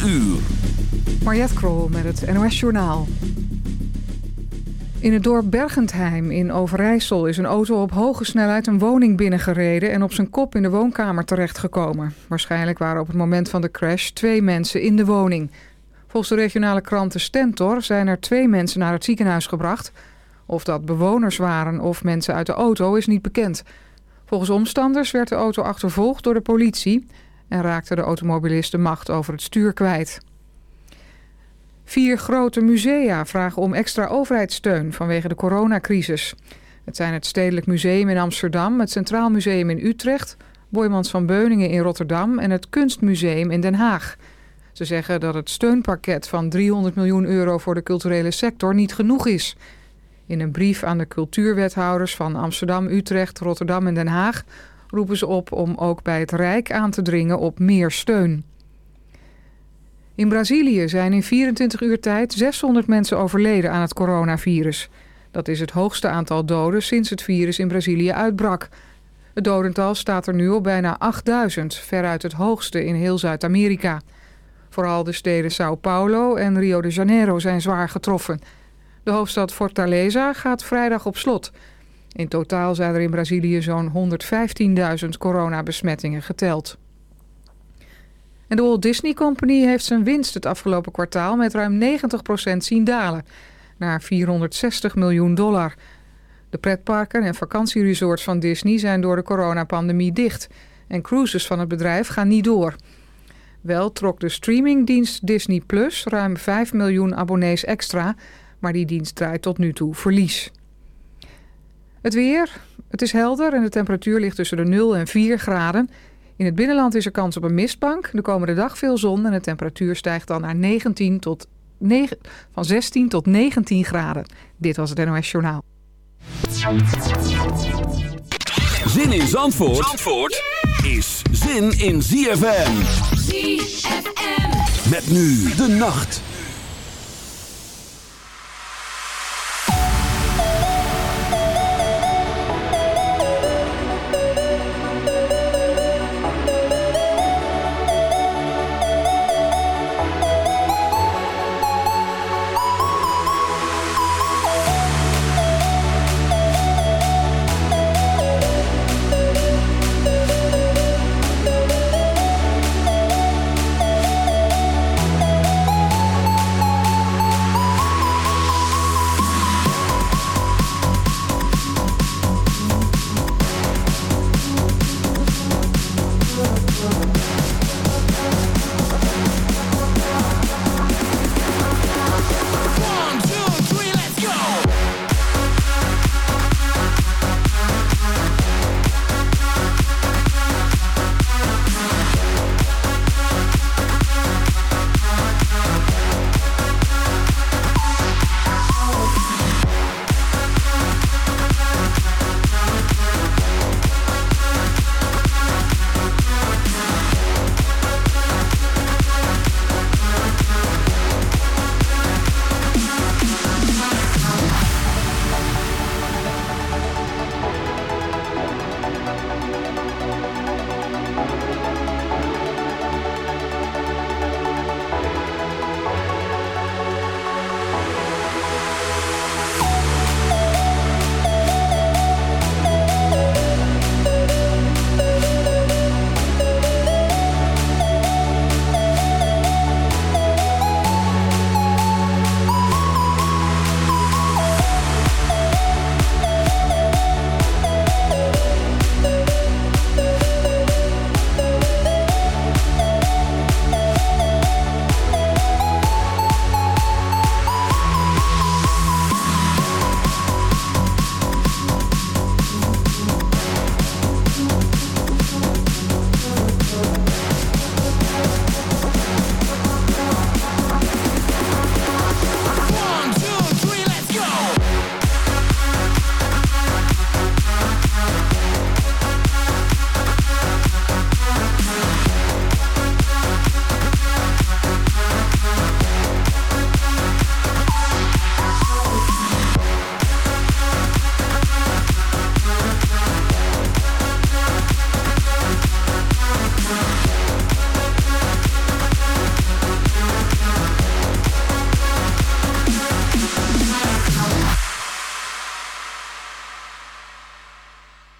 4 uur. Mariette Krol met het NOS Journaal. In het dorp Bergentheim in Overijssel is een auto op hoge snelheid een woning binnengereden en op zijn kop in de woonkamer terechtgekomen. Waarschijnlijk waren op het moment van de crash twee mensen in de woning. Volgens de regionale krant De Stentor zijn er twee mensen naar het ziekenhuis gebracht. Of dat bewoners waren of mensen uit de auto is niet bekend. Volgens omstanders werd de auto achtervolgd door de politie en raakte de automobilist de macht over het stuur kwijt. Vier grote musea vragen om extra overheidssteun vanwege de coronacrisis. Het zijn het Stedelijk Museum in Amsterdam, het Centraal Museum in Utrecht... Boymans van Beuningen in Rotterdam en het Kunstmuseum in Den Haag. Ze zeggen dat het steunpakket van 300 miljoen euro voor de culturele sector niet genoeg is. In een brief aan de cultuurwethouders van Amsterdam, Utrecht, Rotterdam en Den Haag... roepen ze op om ook bij het Rijk aan te dringen op meer steun. In Brazilië zijn in 24 uur tijd 600 mensen overleden aan het coronavirus. Dat is het hoogste aantal doden sinds het virus in Brazilië uitbrak. Het dodental staat er nu op bijna 8000, veruit het hoogste in heel Zuid-Amerika. Vooral de steden Sao Paulo en Rio de Janeiro zijn zwaar getroffen. De hoofdstad Fortaleza gaat vrijdag op slot. In totaal zijn er in Brazilië zo'n 115.000 coronabesmettingen geteld. En de Walt Disney Company heeft zijn winst het afgelopen kwartaal met ruim 90% zien dalen, naar 460 miljoen dollar. De pretparken en vakantieresorts van Disney zijn door de coronapandemie dicht en cruises van het bedrijf gaan niet door. Wel trok de streamingdienst Disney Plus ruim 5 miljoen abonnees extra, maar die dienst draait tot nu toe verlies. Het weer. Het is helder en de temperatuur ligt tussen de 0 en 4 graden. In het binnenland is er kans op een mistbank. De komende dag veel zon en de temperatuur stijgt dan naar 19 tot 9, van 16 tot 19 graden. Dit was het NOS Journaal. Zin in Zandvoort, Zandvoort is zin in ZFM. ZFM. Met nu de nacht.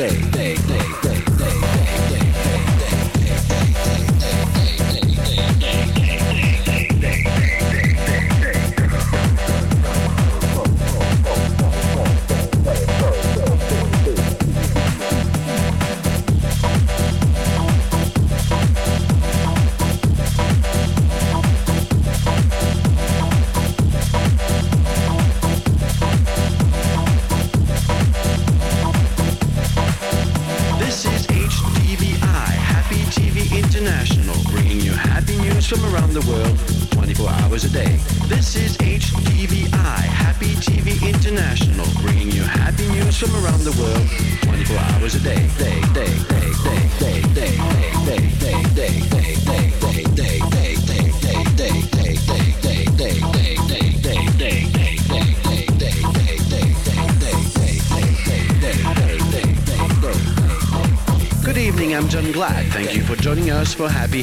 day, day, day, day.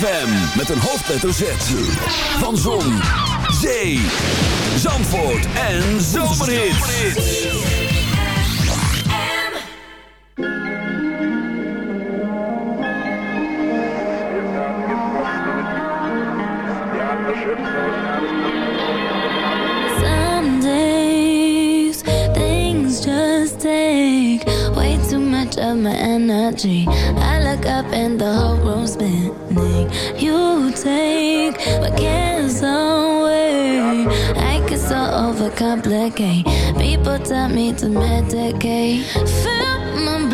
ZFM met een hoofdletter Z. Van Zon, Zee, Zandvoort en Zomerhits. Some days, things just take way too much of my energy overcomplicate. People tell me to medicate. Fill my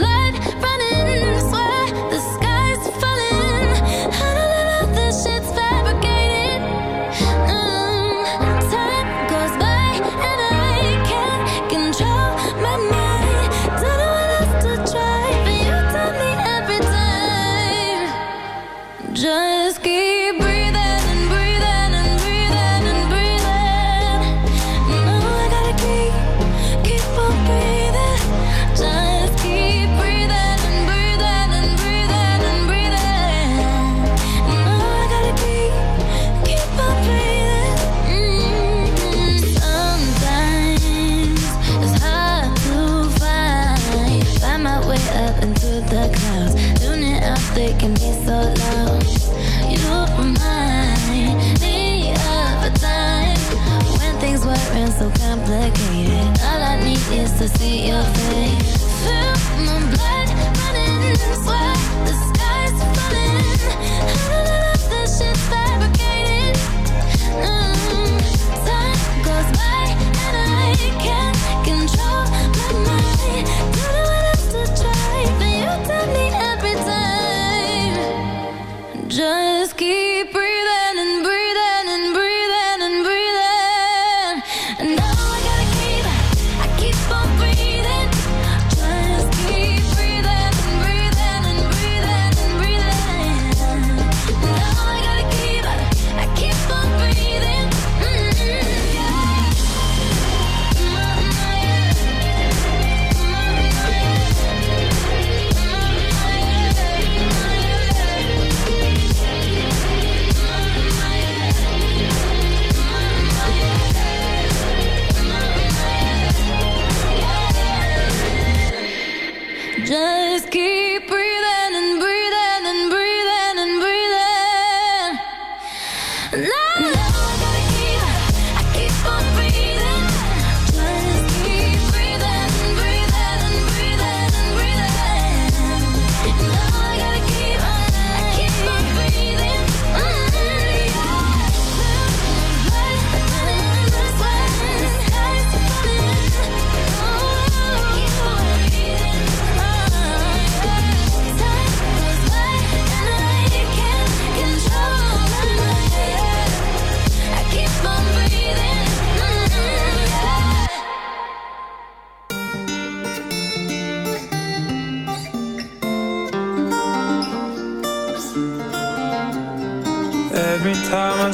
to the clouds. Tune it out, they can be so loud. You remind me of a time when things weren't so complicated. All I need is to see your face. Feel my blood running sweat.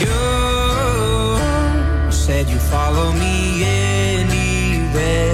You said you follow me anywhere.